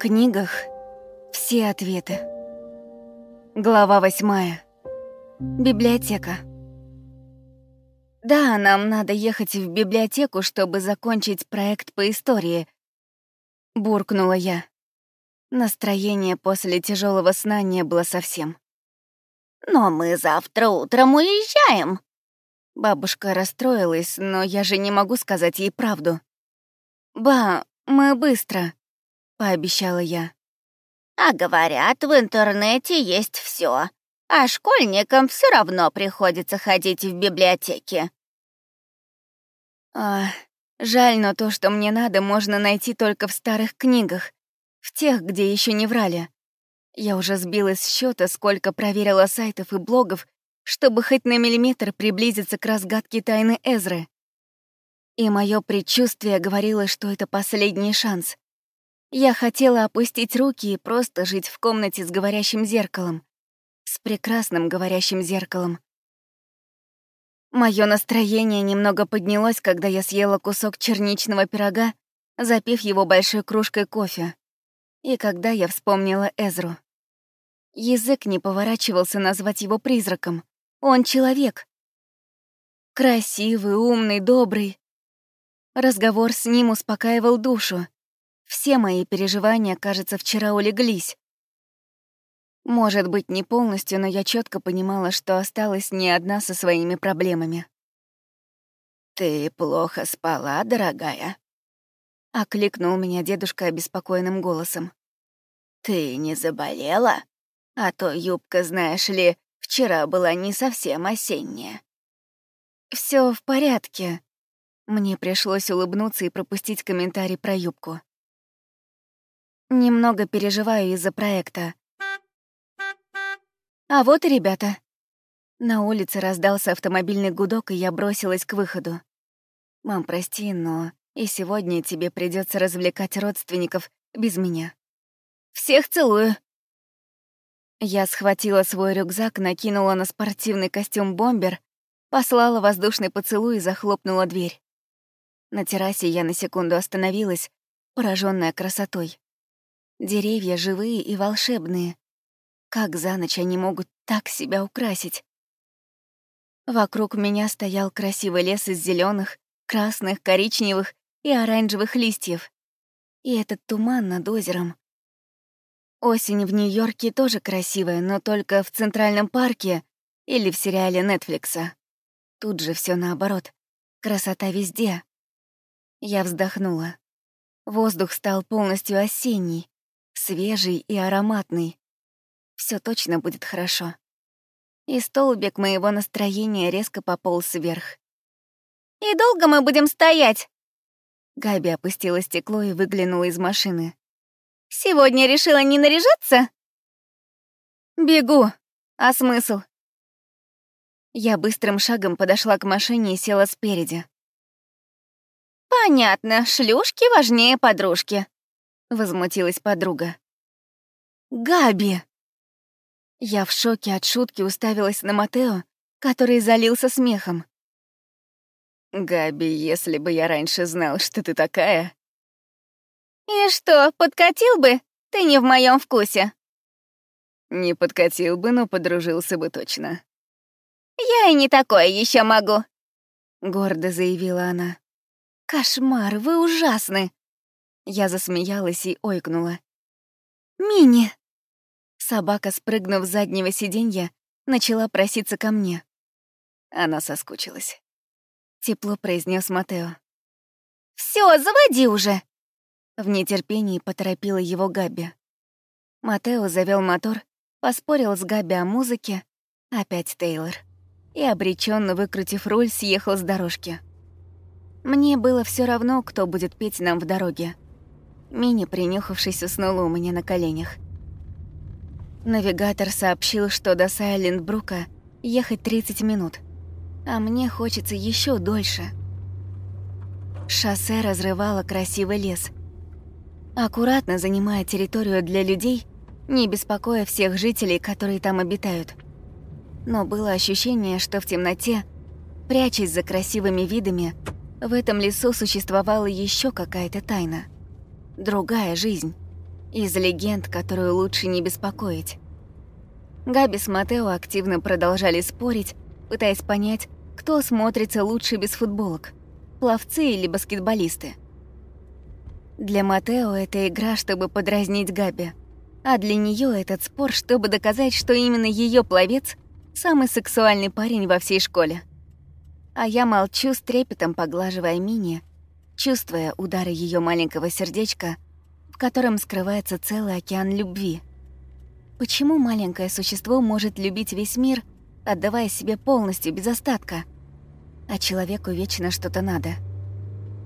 книгах все ответы. Глава восьмая. Библиотека. Да, нам надо ехать в библиотеку, чтобы закончить проект по истории. Буркнула я. Настроение после тяжелого сна не было совсем. «Но мы завтра утром уезжаем!» Бабушка расстроилась, но я же не могу сказать ей правду. «Ба, мы быстро», — пообещала я. «А говорят, в интернете есть все, а школьникам все равно приходится ходить в библиотеке». А, жаль, но то, что мне надо, можно найти только в старых книгах, в тех, где еще не врали. Я уже сбилась с счета, сколько проверила сайтов и блогов, чтобы хоть на миллиметр приблизиться к разгадке тайны Эзры. И мое предчувствие говорило, что это последний шанс. Я хотела опустить руки и просто жить в комнате с говорящим зеркалом. С прекрасным говорящим зеркалом. Мое настроение немного поднялось, когда я съела кусок черничного пирога, запив его большой кружкой кофе. И когда я вспомнила Эзру. Язык не поворачивался назвать его призраком. Он человек. Красивый, умный, добрый. Разговор с ним успокаивал душу. Все мои переживания, кажется, вчера улеглись. Может быть, не полностью, но я четко понимала, что осталась не одна со своими проблемами. «Ты плохо спала, дорогая?» — окликнул меня дедушка обеспокоенным голосом. «Ты не заболела? А то юбка, знаешь ли, вчера была не совсем осенняя». Все в порядке». Мне пришлось улыбнуться и пропустить комментарий про юбку. Немного переживаю из-за проекта. А вот и ребята. На улице раздался автомобильный гудок, и я бросилась к выходу. «Мам, прости, но и сегодня тебе придется развлекать родственников без меня. Всех целую!» Я схватила свой рюкзак, накинула на спортивный костюм бомбер, послала воздушный поцелуй и захлопнула дверь. На террасе я на секунду остановилась, пораженная красотой. Деревья живые и волшебные. Как за ночь они могут так себя украсить? Вокруг меня стоял красивый лес из зеленых, красных, коричневых и оранжевых листьев. И этот туман над озером. Осень в Нью-Йорке тоже красивая, но только в Центральном парке или в сериале Нетфликса. Тут же все наоборот. Красота везде. Я вздохнула. Воздух стал полностью осенний, свежий и ароматный. Все точно будет хорошо. И столбик моего настроения резко пополз вверх. «И долго мы будем стоять?» Габи опустила стекло и выглянула из машины. «Сегодня решила не наряжаться?» «Бегу. А смысл?» Я быстрым шагом подошла к машине и села спереди. «Понятно, шлюшки важнее подружки», — возмутилась подруга. «Габи!» Я в шоке от шутки уставилась на Матео, который залился смехом. «Габи, если бы я раньше знал, что ты такая...» «И что, подкатил бы? Ты не в моем вкусе». «Не подкатил бы, но подружился бы точно». «Я и не такое еще могу», — гордо заявила она. «Кошмар, вы ужасны!» Я засмеялась и ойкнула. «Мини!» Собака, спрыгнув с заднего сиденья, начала проситься ко мне. Она соскучилась. Тепло произнес Матео. Все, заводи уже!» В нетерпении поторопила его Габи. Матео завел мотор, поспорил с Габи о музыке, опять Тейлор, и, обреченно выкрутив руль, съехал с дорожки. Мне было все равно, кто будет петь нам в дороге. Мини, принюхавшись, уснула у меня на коленях. Навигатор сообщил, что до Сайлентбрука ехать 30 минут, а мне хочется еще дольше. Шоссе разрывало красивый лес, аккуратно занимая территорию для людей, не беспокоя всех жителей, которые там обитают. Но было ощущение, что в темноте, прячась за красивыми видами, в этом лесу существовала еще какая-то тайна. Другая жизнь. Из легенд, которую лучше не беспокоить. Габи с Матео активно продолжали спорить, пытаясь понять, кто смотрится лучше без футболок – пловцы или баскетболисты. Для Матео это игра, чтобы подразнить Габи, а для нее этот спор, чтобы доказать, что именно ее пловец – самый сексуальный парень во всей школе. А я молчу с трепетом, поглаживая Мини, чувствуя удары ее маленького сердечка – котором скрывается целый океан любви. Почему маленькое существо может любить весь мир, отдавая себе полностью, без остатка? А человеку вечно что-то надо.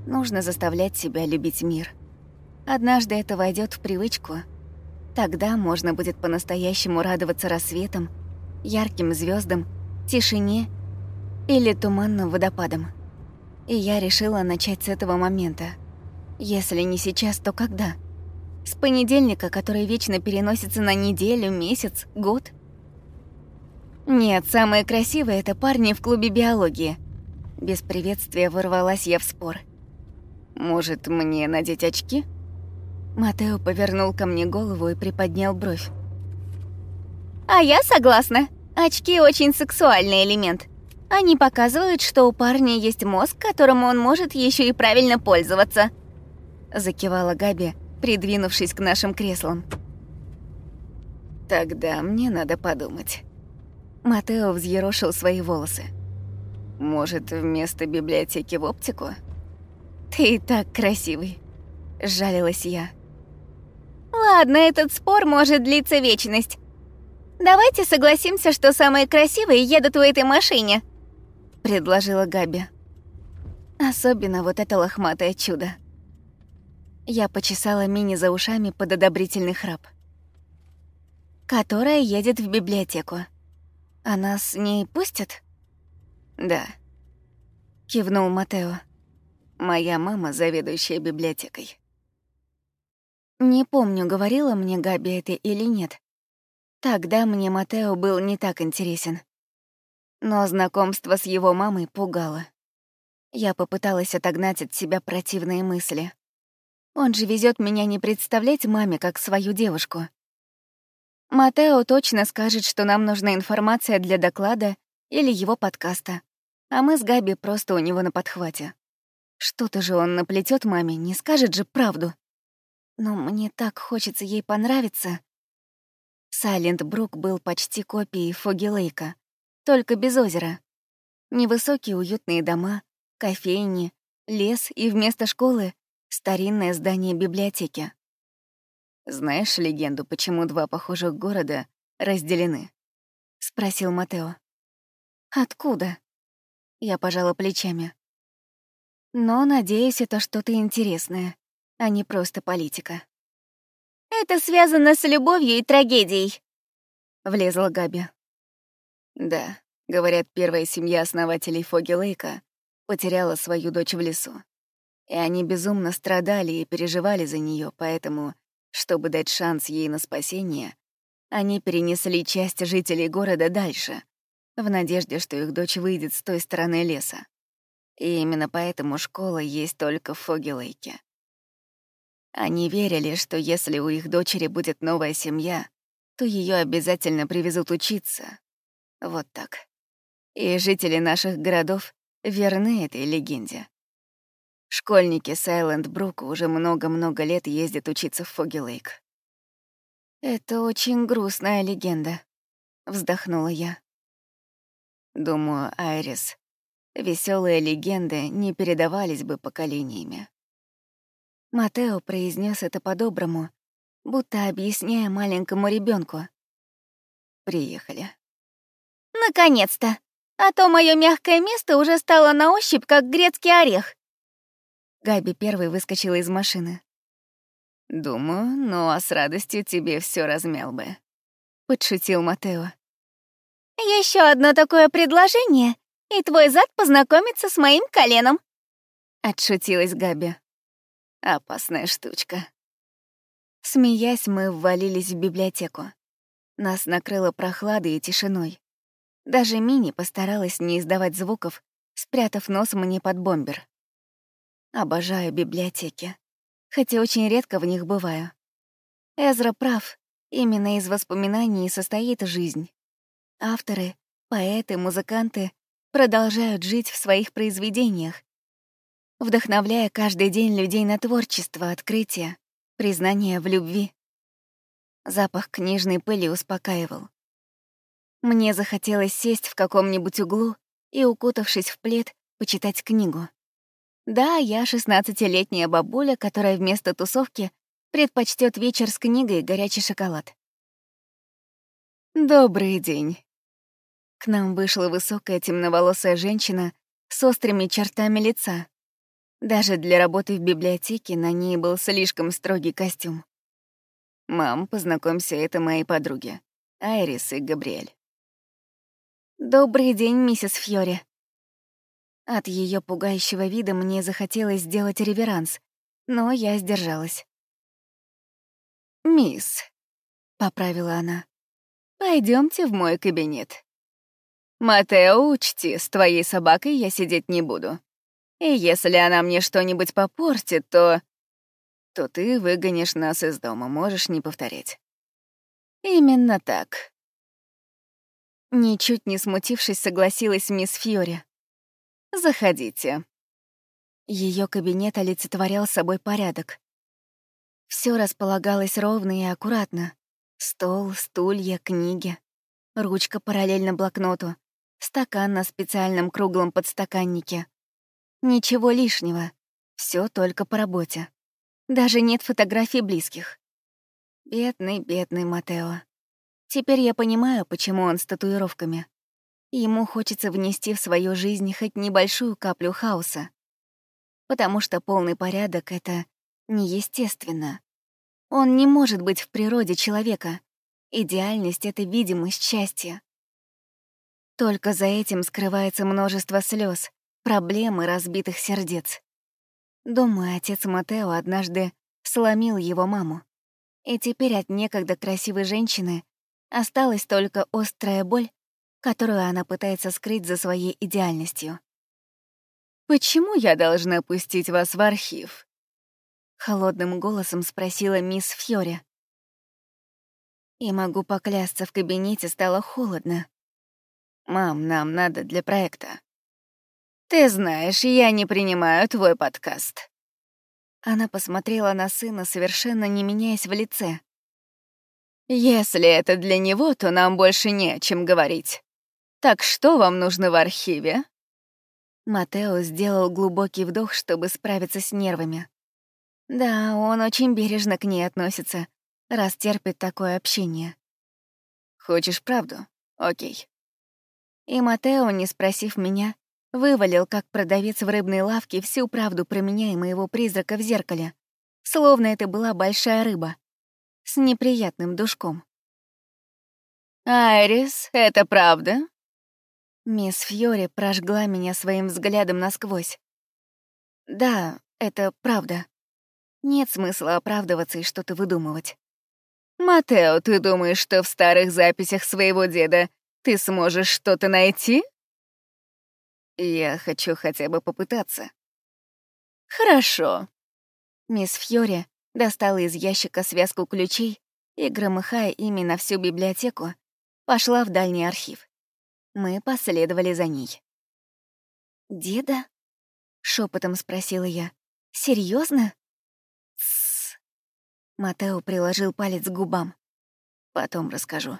Нужно заставлять себя любить мир. Однажды это войдет в привычку. Тогда можно будет по-настоящему радоваться рассветам, ярким звездам, тишине или туманным водопадам. И я решила начать с этого момента. Если не сейчас, то когда? С понедельника, который вечно переносится на неделю, месяц, год. Нет, самые красивые — это парни в клубе биологии. Без приветствия ворвалась я в спор. «Может, мне надеть очки?» Матео повернул ко мне голову и приподнял бровь. «А я согласна. Очки — очень сексуальный элемент. Они показывают, что у парня есть мозг, которым он может еще и правильно пользоваться». Закивала Габи, придвинувшись к нашим креслам. «Тогда мне надо подумать». Матео взъерошил свои волосы. «Может, вместо библиотеки в оптику?» «Ты и так красивый», — жалилась я. «Ладно, этот спор может длиться вечность. Давайте согласимся, что самые красивые едут в этой машине», — предложила Габи. Особенно вот это лохматое чудо. Я почесала Мини за ушами под одобрительный храп. «Которая едет в библиотеку. А нас с ней пустят?» «Да», — кивнул Матео. «Моя мама заведующая библиотекой». Не помню, говорила мне Габи это или нет. Тогда мне Матео был не так интересен. Но знакомство с его мамой пугало. Я попыталась отогнать от себя противные мысли. Он же везет меня не представлять маме как свою девушку. Матео точно скажет, что нам нужна информация для доклада или его подкаста, а мы с Габи просто у него на подхвате. Что-то же он наплетет маме, не скажет же правду. Но мне так хочется ей понравиться. Сайлент Брук был почти копией Фоги Лейка, только без озера. Невысокие уютные дома, кофейни, лес и вместо школы старинное здание библиотеки. «Знаешь легенду, почему два похожих города разделены?» — спросил Матео. «Откуда?» Я пожала плечами. «Но, надеюсь, это что-то интересное, а не просто политика». «Это связано с любовью и трагедией», — влезла Габи. «Да, говорят, первая семья основателей Фоги Лейка потеряла свою дочь в лесу. И они безумно страдали и переживали за нее, поэтому, чтобы дать шанс ей на спасение, они перенесли часть жителей города дальше, в надежде, что их дочь выйдет с той стороны леса. И именно поэтому школа есть только в Фогелейке. Они верили, что если у их дочери будет новая семья, то ее обязательно привезут учиться. Вот так. И жители наших городов верны этой легенде. Школьники Сайленд Брука уже много-много лет ездят учиться в Фоги-Лейк. «Это очень грустная легенда», — вздохнула я. Думаю, Айрис, веселые легенды не передавались бы поколениями. Матео произнес это по-доброму, будто объясняя маленькому ребенку. Приехали. Наконец-то! А то мое мягкое место уже стало на ощупь, как грецкий орех. Габи первый выскочила из машины. «Думаю, ну а с радостью тебе все размял бы», — подшутил Матео. Еще одно такое предложение, и твой зад познакомится с моим коленом», — отшутилась Габи. «Опасная штучка». Смеясь, мы ввалились в библиотеку. Нас накрыло прохладой и тишиной. Даже Мини постаралась не издавать звуков, спрятав нос мне под бомбер. Обожаю библиотеки, хотя очень редко в них бываю. Эзра прав. Именно из воспоминаний состоит жизнь. Авторы, поэты, музыканты продолжают жить в своих произведениях, вдохновляя каждый день людей на творчество, открытие, признание в любви. Запах книжной пыли успокаивал. Мне захотелось сесть в каком-нибудь углу и, укутавшись в плед, почитать книгу. Да, я шестнадцатилетняя бабуля, которая вместо тусовки предпочтет вечер с книгой и горячий шоколад. «Добрый день». К нам вышла высокая темноволосая женщина с острыми чертами лица. Даже для работы в библиотеке на ней был слишком строгий костюм. «Мам, познакомься, это мои подруги, Айрис и Габриэль». «Добрый день, миссис Фьори». От ее пугающего вида мне захотелось сделать реверанс, но я сдержалась. «Мисс», — поправила она, — «пойдемте в мой кабинет. Матео, учти, с твоей собакой я сидеть не буду. И если она мне что-нибудь попортит, то то ты выгонишь нас из дома, можешь не повторять. Именно так. Ничуть не смутившись, согласилась мисс Фьори. Заходите. Ее кабинет олицетворял собой порядок. Все располагалось ровно и аккуратно. Стол, стулья, книги, ручка параллельно блокноту, стакан на специальном круглом подстаканнике. Ничего лишнего, все только по работе. Даже нет фотографий близких. Бедный, бедный Матео. Теперь я понимаю, почему он с татуировками. Ему хочется внести в свою жизнь хоть небольшую каплю хаоса. Потому что полный порядок — это неестественно. Он не может быть в природе человека. Идеальность — это видимость счастья. Только за этим скрывается множество слез, проблем и разбитых сердец. Думаю, отец Матео однажды сломил его маму. И теперь от некогда красивой женщины осталась только острая боль, которую она пытается скрыть за своей идеальностью. «Почему я должна пустить вас в архив?» Холодным голосом спросила мисс Фьори. И могу поклясться, в кабинете стало холодно. «Мам, нам надо для проекта. «Ты знаешь, я не принимаю твой подкаст». Она посмотрела на сына, совершенно не меняясь в лице. «Если это для него, то нам больше не о чем говорить. Так что вам нужно в архиве?» Матео сделал глубокий вдох, чтобы справиться с нервами. Да, он очень бережно к ней относится, раз терпит такое общение. «Хочешь правду? Окей». И Матео, не спросив меня, Вывалил, как продавец в рыбной лавке, всю правду про меня и моего призрака в зеркале. Словно это была большая рыба. С неприятным душком. «Айрис, это правда?» Мисс Фьори прожгла меня своим взглядом насквозь. «Да, это правда. Нет смысла оправдываться и что-то выдумывать». «Матео, ты думаешь, что в старых записях своего деда ты сможешь что-то найти?» Я хочу хотя бы попытаться. Хорошо. Мисс Фьори достала из ящика связку ключей и, громыхая ими на всю библиотеку, пошла в дальний архив. Мы последовали за ней. «Деда?» — шепотом спросила я. Серьезно? «Тссс». Матео приложил палец к губам. «Потом расскажу».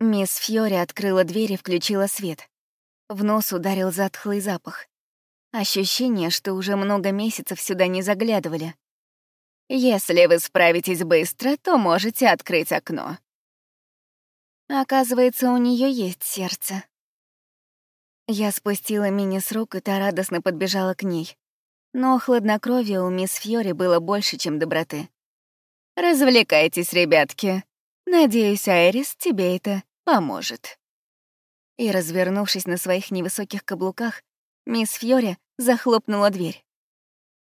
Мисс Фьори открыла дверь и включила свет. В нос ударил затхлый запах. Ощущение, что уже много месяцев сюда не заглядывали. «Если вы справитесь быстро, то можете открыть окно». Оказывается, у нее есть сердце. Я спустила мини с рук, и та радостно подбежала к ней. Но хладнокровия у мисс Фьори было больше, чем доброты. «Развлекайтесь, ребятки. Надеюсь, Айрис тебе это поможет». И, развернувшись на своих невысоких каблуках, мисс Фьори захлопнула дверь.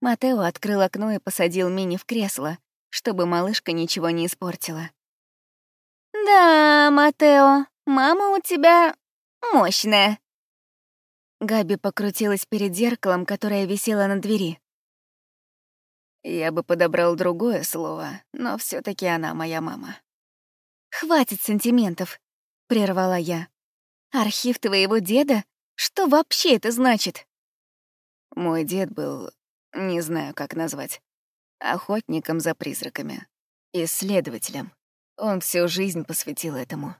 Матео открыл окно и посадил Мини в кресло, чтобы малышка ничего не испортила. «Да, Матео, мама у тебя мощная». Габи покрутилась перед зеркалом, которое висело на двери. Я бы подобрал другое слово, но все таки она моя мама. «Хватит сантиментов», — прервала я. «Архив твоего деда? Что вообще это значит?» Мой дед был, не знаю, как назвать, охотником за призраками, исследователем. Он всю жизнь посвятил этому.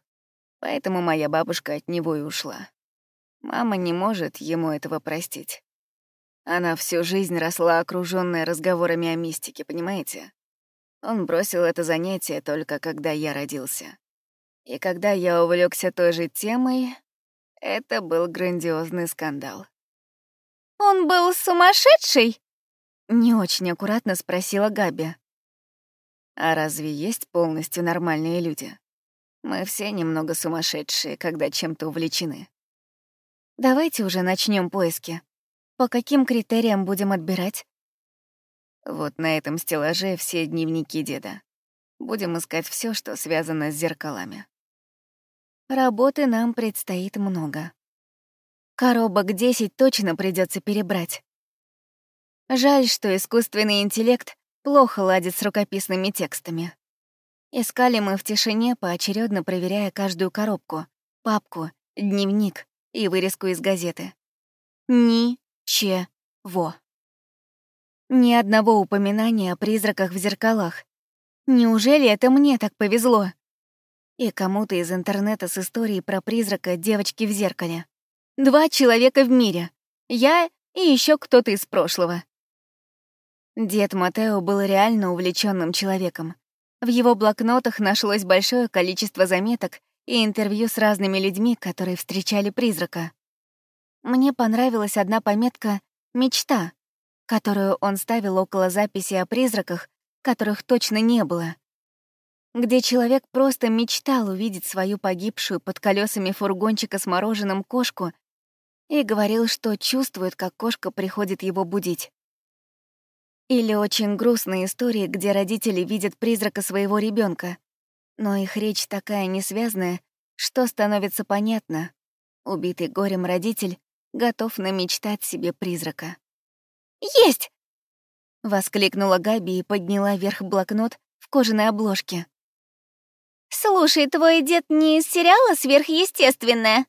Поэтому моя бабушка от него и ушла. Мама не может ему этого простить. Она всю жизнь росла окружённая разговорами о мистике, понимаете? Он бросил это занятие только когда я родился. И когда я увлекся той же темой, это был грандиозный скандал. «Он был сумасшедший?» Не очень аккуратно спросила Габи. «А разве есть полностью нормальные люди? Мы все немного сумасшедшие, когда чем-то увлечены». «Давайте уже начнем поиски. По каким критериям будем отбирать?» Вот на этом стеллаже все дневники деда. Будем искать все, что связано с зеркалами. Работы нам предстоит много. Коробок 10 точно придется перебрать. Жаль, что искусственный интеллект плохо ладит с рукописными текстами. Искали мы в тишине, поочередно проверяя каждую коробку, папку, дневник и вырезку из газеты. Ни-че-во. Ни одного упоминания о призраках в зеркалах. Неужели это мне так повезло? И кому-то из интернета с историей про призрака девочки в зеркале. Два человека в мире. Я и еще кто-то из прошлого. Дед Матео был реально увлеченным человеком. В его блокнотах нашлось большое количество заметок и интервью с разными людьми, которые встречали призрака. Мне понравилась одна пометка «Мечта», которую он ставил около записи о призраках, которых точно не было, где человек просто мечтал увидеть свою погибшую под колесами фургончика с мороженым кошку и говорил, что чувствует, как кошка приходит его будить. Или очень грустные истории, где родители видят призрака своего ребенка, но их речь такая несвязная, что становится понятно. Убитый горем родитель готов намечтать себе призрака. «Есть!» — воскликнула Габи и подняла вверх блокнот в кожаной обложке. «Слушай, твой дед не из сериала «Сверхъестественное»?»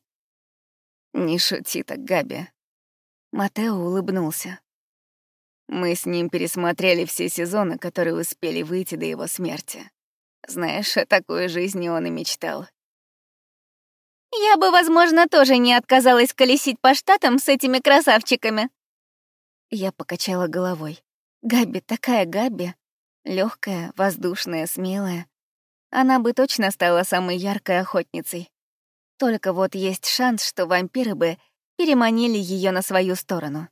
«Не шути так, Габи». Матео улыбнулся. Мы с ним пересмотрели все сезоны, которые успели выйти до его смерти. Знаешь, о такой жизни он и мечтал. Я бы, возможно, тоже не отказалась колесить по штатам с этими красавчиками. Я покачала головой. Габи такая Габи. легкая, воздушная, смелая. Она бы точно стала самой яркой охотницей. Только вот есть шанс, что вампиры бы переманили ее на свою сторону.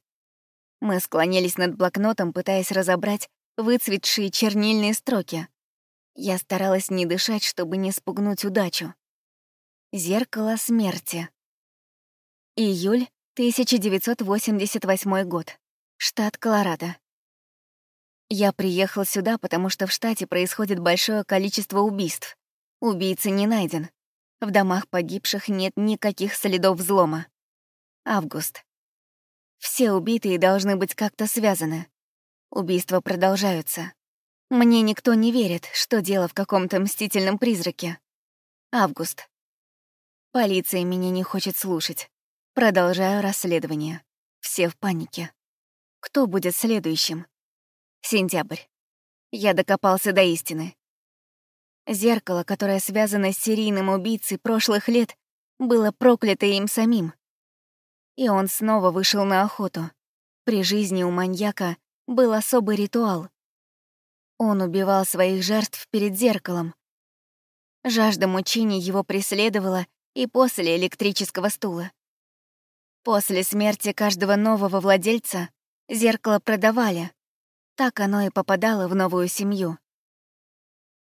Мы склонились над блокнотом, пытаясь разобрать выцветшие чернильные строки. Я старалась не дышать, чтобы не спугнуть удачу. Зеркало смерти. Июль 1988 год штат Колорадо. Я приехал сюда, потому что в штате происходит большое количество убийств. Убийца не найден. В домах погибших нет никаких следов взлома. Август. Все убитые должны быть как-то связаны. Убийства продолжаются. Мне никто не верит, что дело в каком-то мстительном призраке. Август. Полиция меня не хочет слушать. Продолжаю расследование. Все в панике. Кто будет следующим? Сентябрь. Я докопался до истины. Зеркало, которое связано с серийным убийцей прошлых лет, было проклято им самим. И он снова вышел на охоту. При жизни у маньяка был особый ритуал. Он убивал своих жертв перед зеркалом. Жажда мучений его преследовала и после электрического стула. После смерти каждого нового владельца Зеркало продавали. Так оно и попадало в новую семью.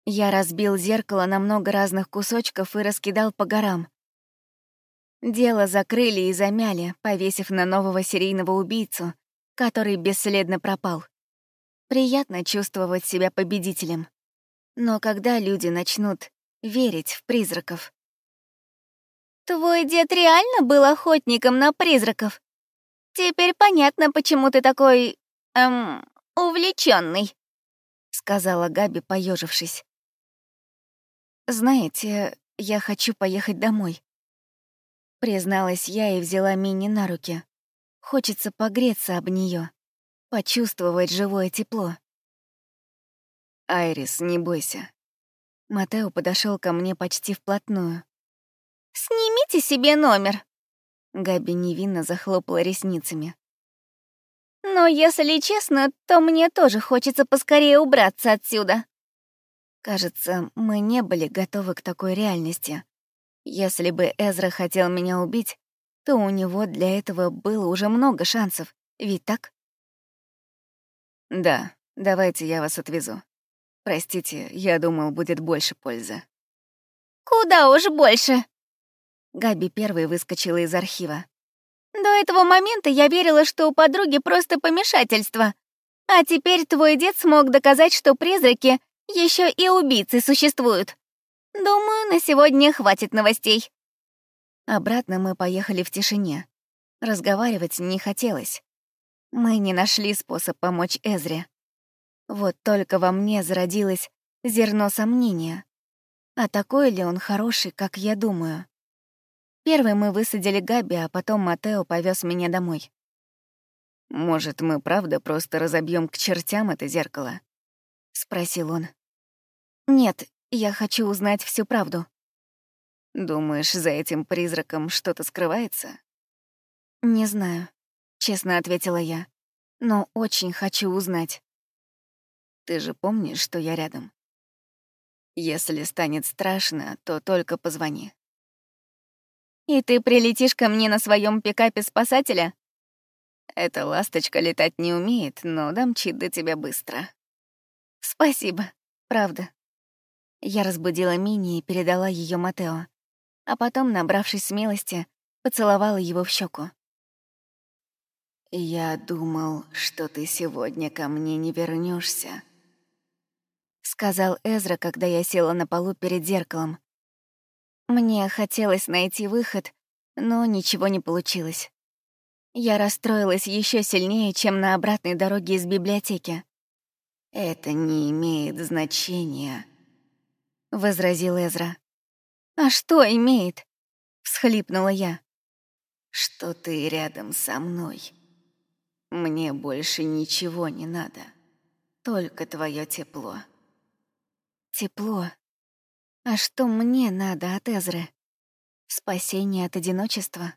Я разбил зеркало на много разных кусочков и раскидал по горам. Дело закрыли и замяли, повесив на нового серийного убийцу, который бесследно пропал. Приятно чувствовать себя победителем. Но когда люди начнут верить в призраков? «Твой дед реально был охотником на призраков?» Теперь понятно, почему ты такой... эм... увлеченный. сказала Габи, поежившись. «Знаете, я хочу поехать домой», — призналась я и взяла Мини на руки. Хочется погреться об нее, почувствовать живое тепло. «Айрис, не бойся». Матео подошел ко мне почти вплотную. «Снимите себе номер!» Габи невинно захлопала ресницами. «Но если честно, то мне тоже хочется поскорее убраться отсюда». Кажется, мы не были готовы к такой реальности. Если бы Эзра хотел меня убить, то у него для этого было уже много шансов, ведь так? Да, давайте я вас отвезу. Простите, я думал, будет больше пользы. Куда уж больше? Габи первой выскочила из архива. До этого момента я верила, что у подруги просто помешательство. А теперь твой дед смог доказать, что призраки еще и убийцы существуют. Думаю, на сегодня хватит новостей. Обратно мы поехали в тишине. Разговаривать не хотелось. Мы не нашли способ помочь Эзре. Вот только во мне зародилось зерно сомнения. А такой ли он хороший, как я думаю? Первый мы высадили Габи, а потом Матео повез меня домой. «Может, мы правда просто разобьем к чертям это зеркало?» — спросил он. «Нет, я хочу узнать всю правду». Думаешь, за этим призраком что-то скрывается? Не знаю, честно ответила я, но очень хочу узнать. Ты же помнишь, что я рядом? Если станет страшно, то только позвони. И ты прилетишь ко мне на своем пикапе спасателя? Эта ласточка летать не умеет, но домчит до тебя быстро. Спасибо, правда. Я разбудила Мини и передала ее Матео а потом, набравшись смелости, поцеловала его в щеку. «Я думал, что ты сегодня ко мне не вернешься, сказал Эзра, когда я села на полу перед зеркалом. Мне хотелось найти выход, но ничего не получилось. Я расстроилась еще сильнее, чем на обратной дороге из библиотеки. «Это не имеет значения», — возразил Эзра. «А что имеет?» — всхлипнула я. «Что ты рядом со мной. Мне больше ничего не надо, только твое тепло». «Тепло? А что мне надо от Эзры? Спасение от одиночества?»